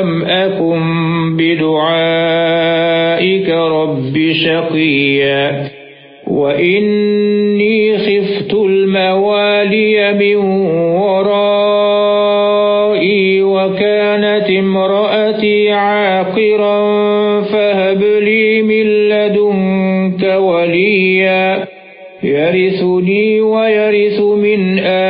ولم أكن بدعائك رب شقيا وإني خفت الموالي من ورائي وكانت امرأتي عاقرا فهب لي من لدنك وليا يرثني ويرث من آل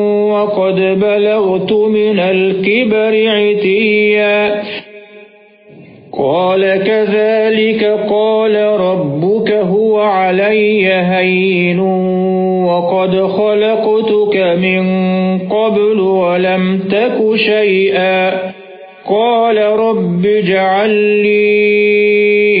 وقد بلغت من الكبر عتيا. قال كذلك قال ربك هو علي هين وقد خلقتك من قبل ولم تك شيئا. قال رب اجعل لي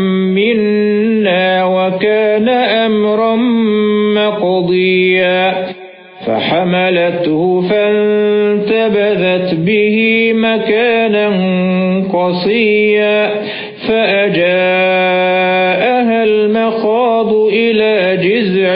منا وكان أمرا مقضيا فحملته فانتبذت به مكانا قصيا فأجاءها المخاض إلى جذع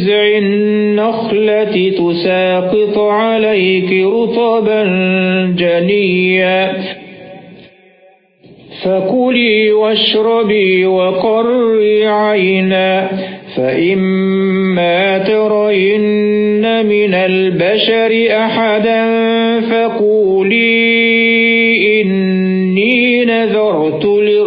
جذع النخلة تساقط عليك رطبا جنيا فكلي واشربي وقري عينا فإما ترين من البشر أحدا فقولي إني نذرت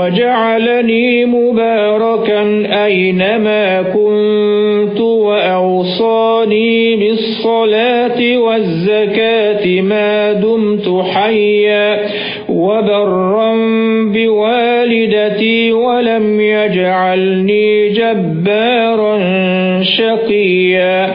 وجعلني مباركا أينما كنت وأوصاني بالصلاة والزكاة ما دمت حيا وبرا بوالدتي ولم يجعلني جبارا شقيا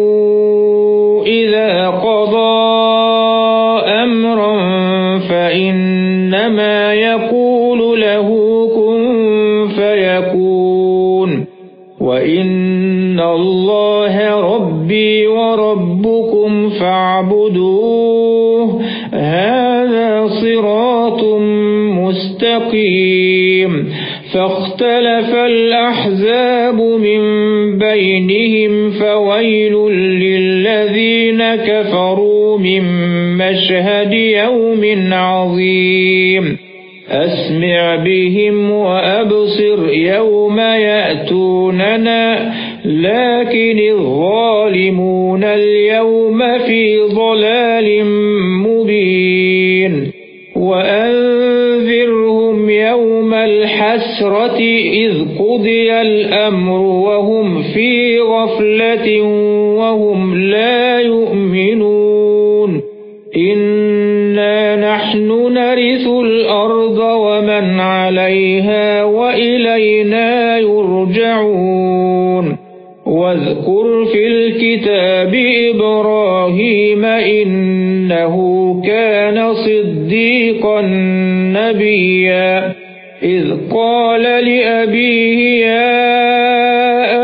بهم وأبصر يوم يأتوننا لكن الظالمون اليوم في ضلال مبين. وأنذرهم يوم الحسرة إذ قضي الأمر وهم في غفلة وهم لا يؤمنون. إنا نحن نرث الأرض عليها وإلينا يرجعون واذكر في الكتاب إبراهيم إنه كان صديقا نبيا إذ قال لأبيه يا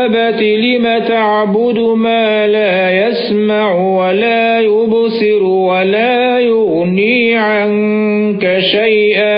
أبت لم تعبد ما لا يسمع ولا يبصر ولا يغني عنك شيئا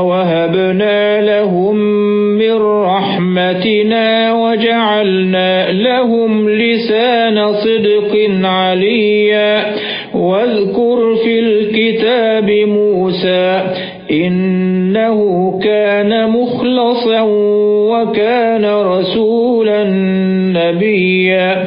ووهبنا لهم من رحمتنا وجعلنا لهم لسان صدق عليا واذكر في الكتاب موسى إنه كان مخلصا وكان رسولا نبيا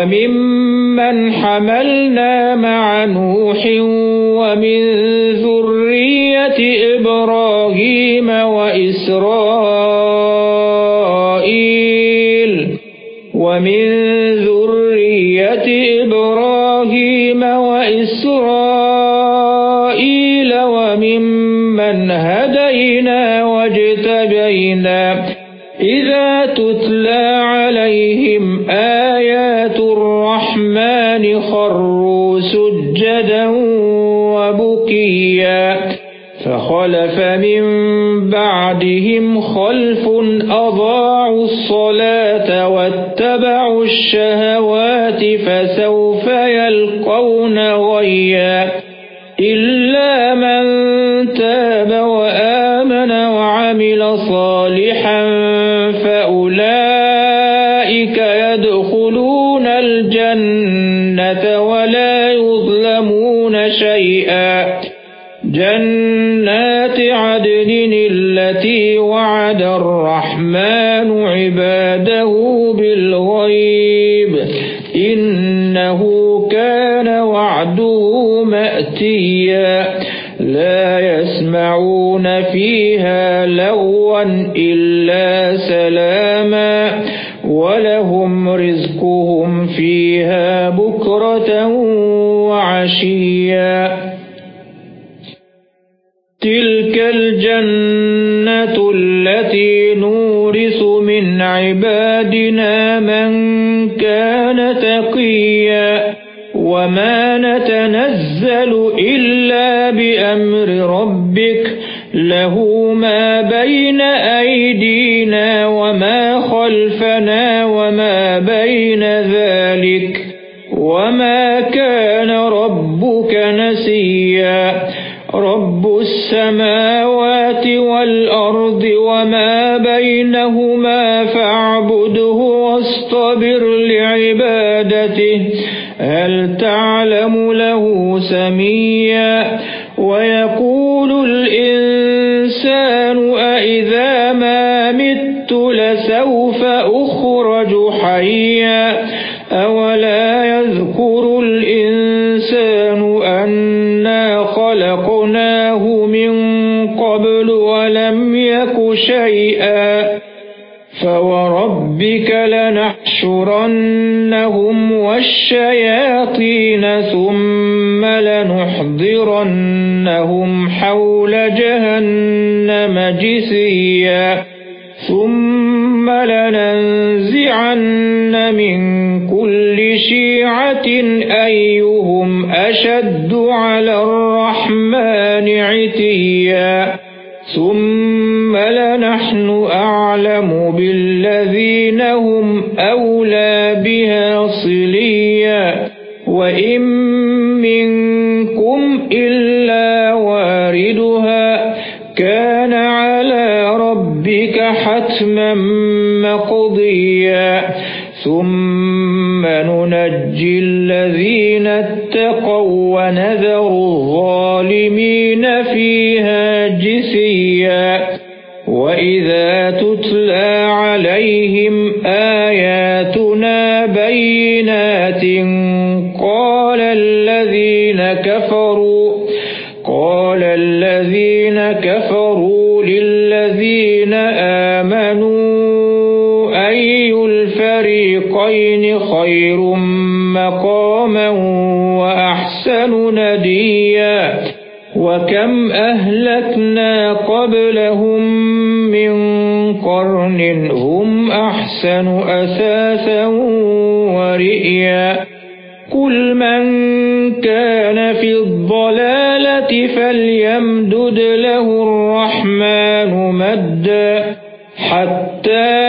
وممن حملنا مع نوح ومن ذرية إبراهيم وإسرائيل ومن بعدهم خلف أضاعوا الصلاة واتبعوا الشهوات فسوف يلقون غيا وعده وما هُمْ أَوْلَى بِهَا صِلِيًّا وَإِن مِّنكُمْ إِلَّا وَارِدُهَا كَانَ عَلَى رَبِّكَ حَتْمًا مَّقْضِيًّا. ثُمَّ نُنَجِّي الَّذِينَ اتَّقَوا وَنَذَرُ الظَّالِمِينَ فِيهَا جِثِيًّا الَّذِينَ كَفَرُوا لِلَّذِينَ آمَنُوا أَيُّ الْفَرِيقَيْنِ خَيْرٌ مَّقَامًا وَأَحْسَنُ نَدِيًّا وَكَمْ أَهْلَكْنَا قَبْلَهُم مِّن قَرْنٍ هُمْ أَحْسَنُ أَثَاثًا وَرِئْيًا قُلْ مَن كَانَ فِي الضَّلَالَةِ فَلْيَمْدُدْ لَهُ الرَّحْمَنُ مَدًّا حَتَّى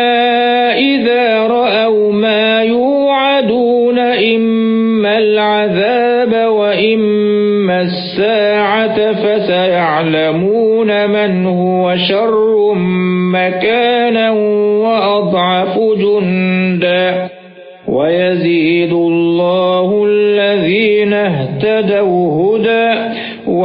إِذَا رَأَوْا مَا يُوعَدُونَ إِمَّا الْعَذَابَ وَإِمَّا السَّاعَةَ فَسَيَعْلَمُونَ مَنْ هُوَ شَرٌّ مَكَانًا وَأَضْعَفُ جُندًا. وَيَزِيدُ اللَّهُ الَّذِينَ اهْتَدَوْا.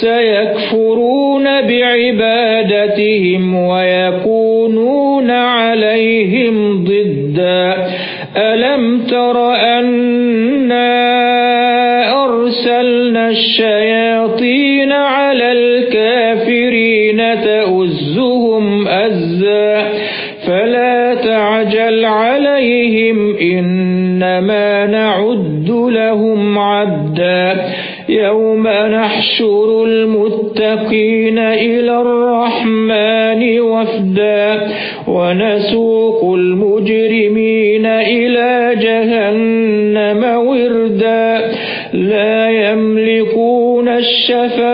سَيَكْفُرُونَ بِعِبَادَتِهِمْ وَيَكُونُونَ عَلَيْهِمْ ضِدًّا. أَلَمْ تَرَ أَنَّا أَرْسَلْنَا الشَّيَاطِينَ نَحْشُرُ الْمُتَّقِينَ إِلَى الرَّحْمَنِ وَفْدًا وَنَسُوقُ الْمُجْرِمِينَ إِلَى جَهَنَّمَ وِرْدًا لَا يَمْلِكُونَ الشَّفَاعَةَ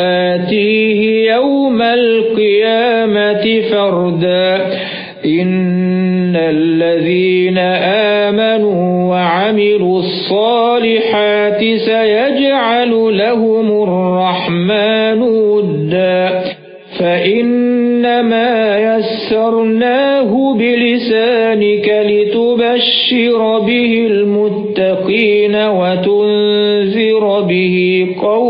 آتِيهِ يَوْمَ الْقِيَامَةِ فَرْدًا. إِنَّ الَّذِينَ آمَنُوا وعملوا الصالحات سيجعل لهم الرحمن ودا. فإنما يسرناه بلسانك لتبشر به المتقين وتنذر به قوما